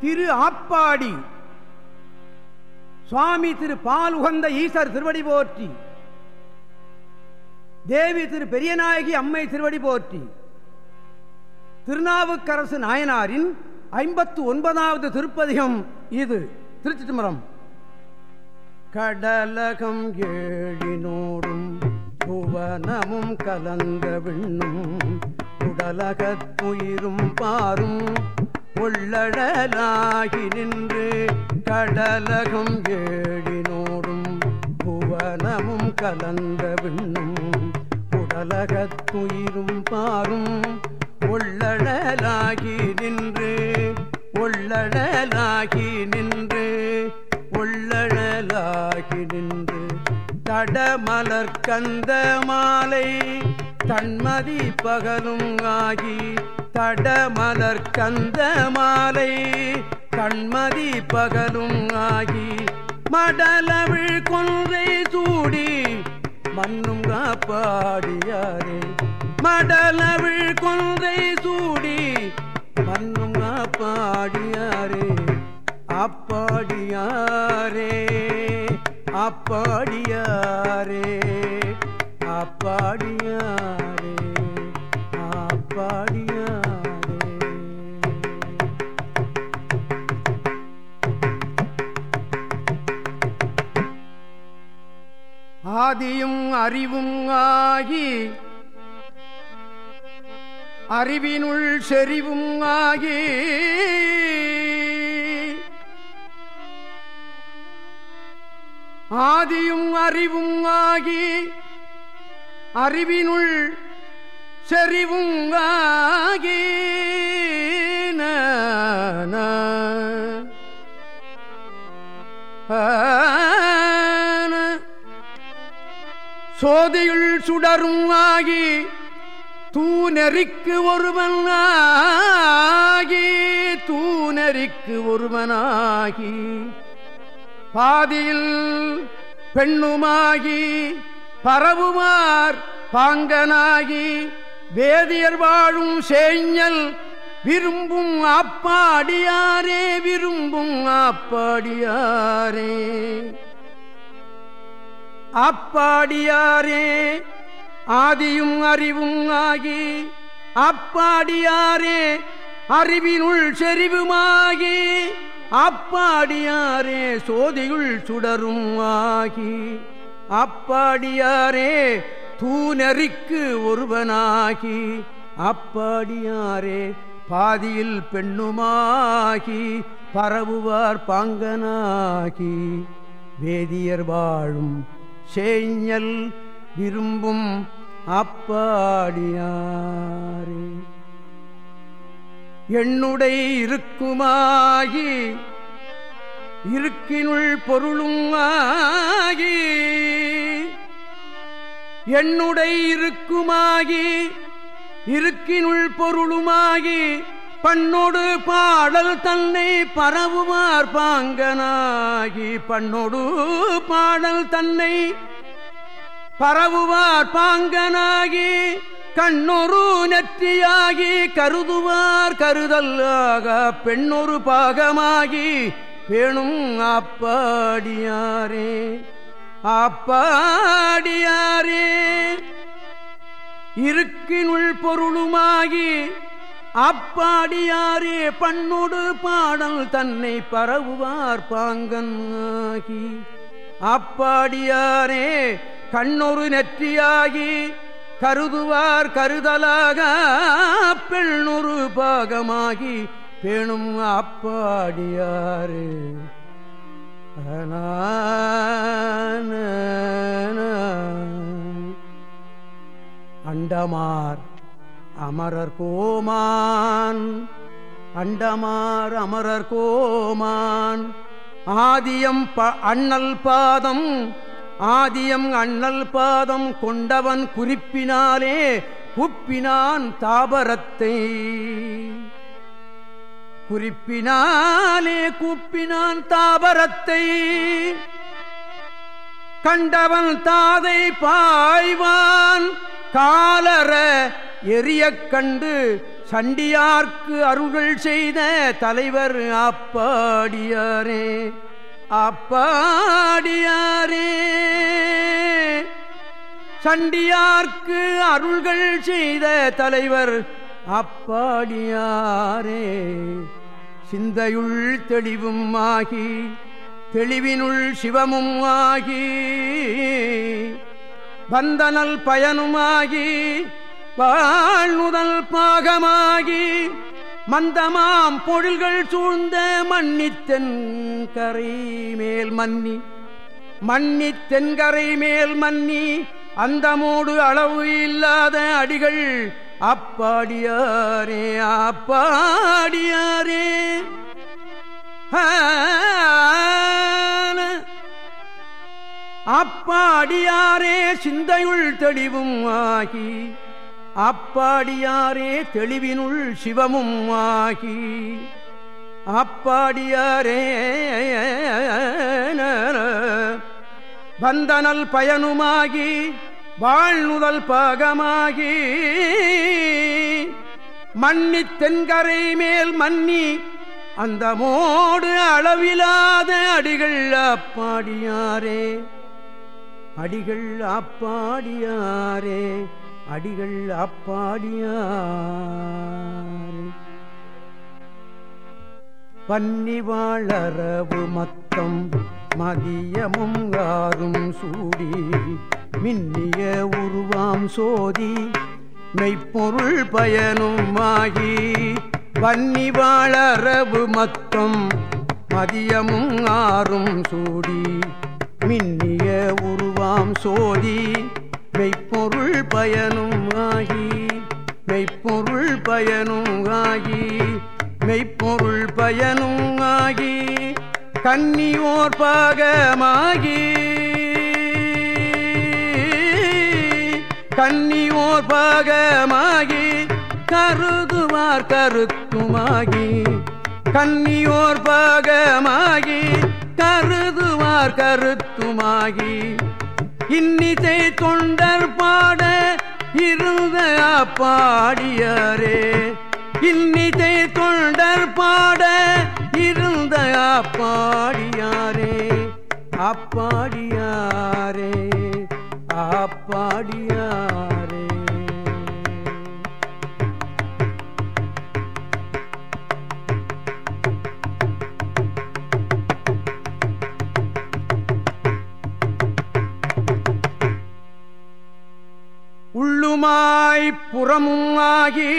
திரு ஆப்பாடி. சுவாமி திரு பால் உகந்த ஈசர் திருவடி போற்றி. தேவி திரு பெரியநாயகி அம்மை திருவடி போற்றி. திருநாவுக்கரசு நாயனாரின் ஐம்பத்து ஒன்பதாவது திருப்பதிகம் இது. திருச்சி திமரம் கடலகம் ஏழினோடும் புவனமும் கலந்த விண்ணும் உடலகத்துயிரும் பாரும் உள்ளடலாகி நின்று கடலகம் ஏழினோடும் புவனமும் கலந்த விண்ணும் உடலகத்துயிரும் பாரும் உள்ளடலாகி நின்று உள்ளடலாகி நின்று உள்ளழலாகி நின்று தடமலர் கந்த மாலை தன்மதி பகலும் ஆகி படமலர் கந்த மாலை கண்மதி பகலும் ஆகி மடலவிழ் கொன்றை சூடி மண்ணும் காப்பாடியாரே. மடலவிழ் கொன்றை சூடி மண்ணும் காப்பாடியாரே. அப்பாடியாரே அப்பாடியாரே அப்பாடியாரே அப்பாடியாரே. ஆதியும் அறிவும் ஆகி அறிவினுள் செறிவும் ஆகி ஆதியும் அறிவும் ஆகி அறிவினுள் செறிவும் ஆகி ஆ சோதியுள் சுடரும் ஆகி தூநெறிக்கு ஒருவன் ஆகி தூநெறிக்கு ஒருவனாகி பாதியில் பெண்ணுமாகி பரவுமார் பாங்கனாகி வேதியர் வாழும் சேஞ்சல் விரும்பும் ஆப்பாடியாரே விரும்பும் ஆப்பாடியாரே. அப்பாடியாரே ஆதியும் அறிவும் ஆகி அப்பாடியாரே அறிவினுள் செறிவுமாகி அப்பாடியாரே சோதியுள் சுடரும் ஆகி. அப்பாடியாரே தூணறிக்கு ஒருவனாகி அப்பாடியாரே பாதியில் பெண்ணுமாகி பரவுவார் பாங்கனாகி. வேதியர் வாழும் சேஞ்சல் விரும்பும் அப்பாடியாரே. என்னுடை இருக்குமாகி இருக்கினுள் பொருளும் ஆகி என்னுடை இருக்குமாகி இருக்கினுள் பொருளுமாகி பண்ணொடு பாடல் தன்னை பரவுவார் பாங்கனாகி பண்ணொடு பாடல் தன்னை பரவுவார் பாங்கனாகி கண்ணொரு நெற்றியாகி கருதுவார் கருதல்லாக பெண்ணொரு பாகமாகி பேணும் அப்பாடியாரே அப்பாடியாரே இருக்கினுள் பொருளுமாகி அப்பாடியாரே பண்ணொடு பாடல் தன்னை பரவுவார் பாங்கனாகி அப்பாடியாரே கண்ணொரு நெற்றியாகி கருதுவார் கருதலாக பெண்ணொரு பாகமாகி பேணும் அப்பாடியாரு. அண்டமார் அமரர் கோமான் அண்டமார் அமரர் கோமான். ஆதியம் அண்ணல் பாதம் ஆதியம் அண்ணல் பாதம் கொண்டவன் குறிப்பினாலே குப்பினான் தாபரத்தை. குறிப்பினாலே கூப்பினான் தாபரத்தை. கண்டவன் தாதை பாய்வான் காலர எரிய கண்டு சண்டியார்க்கு அருள்கள் செய்த தலைவர் அப்பாடியாரே அப்பாடியாரே சண்டியார்க்கு அருள்கள் செய்த தலைவர் அப்பாடியாரே சிந்தையுள் தெளிவும் ஆகி தெளிவினுள் சிவமும் ஆகி வந்தனல் பயனுமாகி வாழ்நுதல் பாகமாகி மந்தமாம் பொழில்கள் சூழ்ந்த மன்னித்தென் கரை மேல் மன்னி. மன்னி தென்கரை மேல் மன்னி அந்தமோடு அளவு இல்லாத அடிகள் அப்பாடியாரே அப்பாடியாரே. அப்பாடியாரே சிந்தையுள் தெளிவும் ஆகி அப்பாடியாரே தெளிவினுள் சிவமும் ஆகி அப்பாடியாரே வந்தனல் பயனுமாகி வாழ்நுதல் பாகமாகி மன்னி தென்கரை மேல் மன்னி அந்த மோடு அளவிலாத அடிகள் அப்பாடியாரே அடிகள் அப்பாடியாரே. அடிகள் அப்பாடியார். பன்னி வாழறவு மத்தம் மதியமும் யாரும் சூடி மின்னிய உருவாம் சோதி மெய்ப்பொருள் பயனும் ஆகி வன்னி வாழறவு மத்தம் மதியமும் ஆறும் சூடி மின்னிய உருவாம் சோதி மெய்ப்பொருள் பயனும் ஆகி மெய்ப்பொருள் பயனும் ஆகி மெய்ப்பொருள் பயனும் ஆகி கன்னியோர் பாகமாகி கன்னியோர் பாகமாகி கருதுவார் கருத்துமாகி கன்னியோர் பாகமாகி கருதுவார் கருத்துமாகி இன்னிசை தொண்டர் பாட இருந்த பாடியரே இன்னிசை தொண்டர் பாட இருந்த பாடியாரே அப்பாடியாரே அப்பாடியாரே. புறமும் ஆகி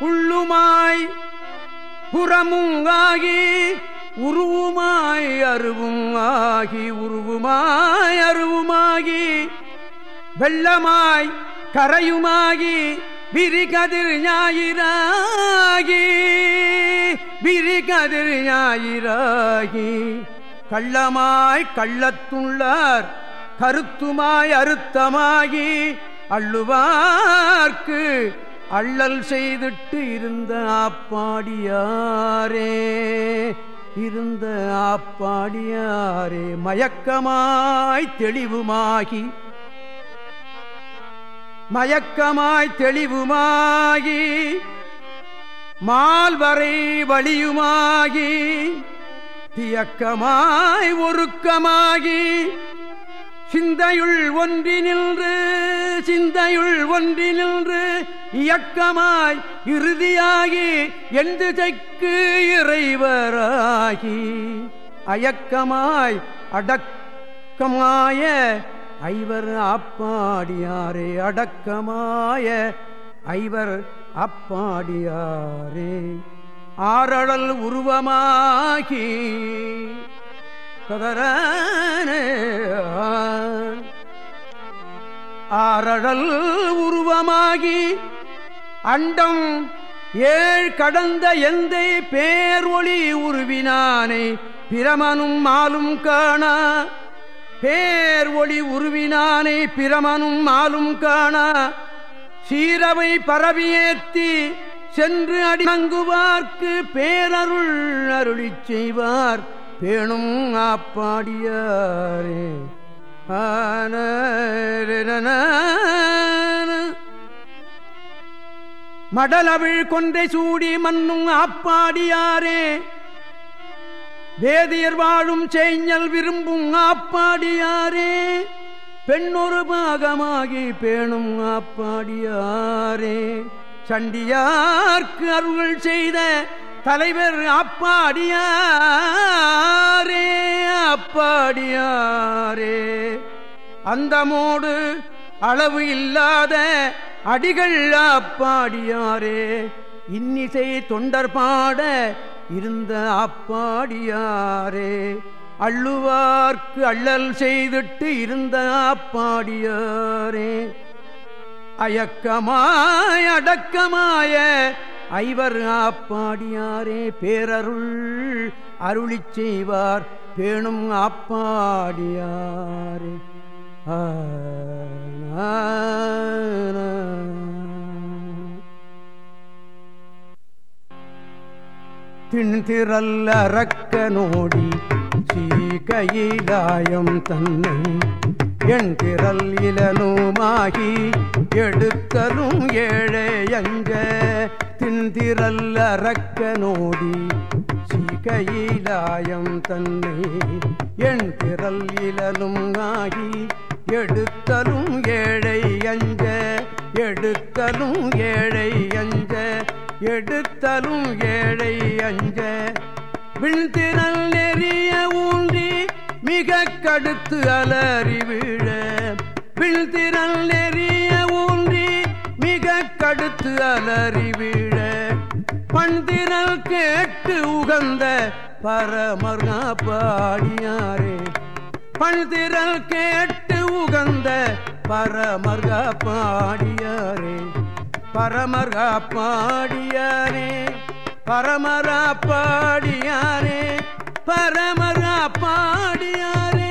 உள்ளுமாய் புறமும் ஆகி உருவுமாய் அருவும் ஆகி உருவுமாய் அருவுமாகி. வெள்ளமாய் கரையுமாகி விரிகதிர் ஞாயிறாகி விரிகதிர் ஞாயிறாகி. கள்ளமாய் கள்ளத்துள்ளார் கருத்துமாய் அறுத்தமாகி அள்ளுவார்க்கு அள்ளல் செய்துட்டு இருந்த ஆப்பாடியாரே இருந்த ஆப்பாடியாரே மயக்கமாய் தெளிவுமாகி மயக்கமாய் தெளிவுமாகி மால்வரை வழியுமாகி தியக்கமாய் ஒருக்கமாகி சிந்தையுள் ஒன்றி நின்று சிந்தையுள் ஒன்றி நின்று இயக்கமாய் இறுதியாகி எந்த தைக்கு இறைவராகி அயக்கமாய் அடக்கமாய ஐவர் அப்பாடியாரே அடக்கமாய ஐவர் அப்பாடியாரே. ஆரழல் உருவமாகி ஆரழல் உருவமாகி அண்டம் ஏழ் கடந்த எந்த பேர் ஒளி உருவினானை. பிரமனும் மாலும் காணா பேர் ஒளி உருவினானை. பிரமனும் மாலும் காணா சீரவை பரவியேத்தி சென்று அடிநங்குவார்க்கு பேரருள் அருளி செய்வார். பேணும் ஆப்பாடியாரே. ஆன மடலவிழ் கொன்றை சூடி மண்ணும் ஆப்பாடியாரே. வேதியர் வாழும் செய்ஞல் விரும்பும் ஆப்பாடியாரே. பெண்ணொரு பாகமாகி பேணும் ஆப்பாடியாரே. சண்டியார்க்கு அருள் செய்த தலைவர் அப்பாடியாரே அப்பாடியாரே. அந்தமோடு அளவு இல்லாத அடிகள் அப்பாடியாரே. இன்னிசை தொண்டர் பாட இருந்த அப்பாடியாரே. அள்ளுவார்க்கு அள்ளல் செய்துட்டு இருந்த அப்பாடியாரே. அயக்கமாய் அடக்கமாய ஐவர் ஆப்பாடியாரே பேரருள் அருளி செய்வார் பேணும் ஆப்பாடியாரே. திண்திரல் அறக்க நோடி சீகையிலாயம் தன்னை என் திரல் இலனுமாகி எடுத்தலும் ஏழை அஞ்ச. திந்திரல் அறக்க நோடி சீகையிலாயம் தன்னை. என் திரல் இலனும் ஆகி எடுத்தலும் ஏழை அஞ்ச. எடுத்தலும் ஏழை அஞ்ச. எடுத்தலும் ஏழை அஞ்ச. விண்திரல் நெறிய ஊன்றி மிக கடுத்து அலறி விழ. விழ்திரல் நெறிய ஊன்றி மிக கடுத்து அலறி விழ. பண்திரல் கேட்டு உகந்த பரமர்கா பாடியாரே பண்திரல் கேட்டு உகந்த பரமர்கா பாடியாரே பரமர்கா பாடியாரே பரமரா பாடியாரே பரமரா பாடியாரே.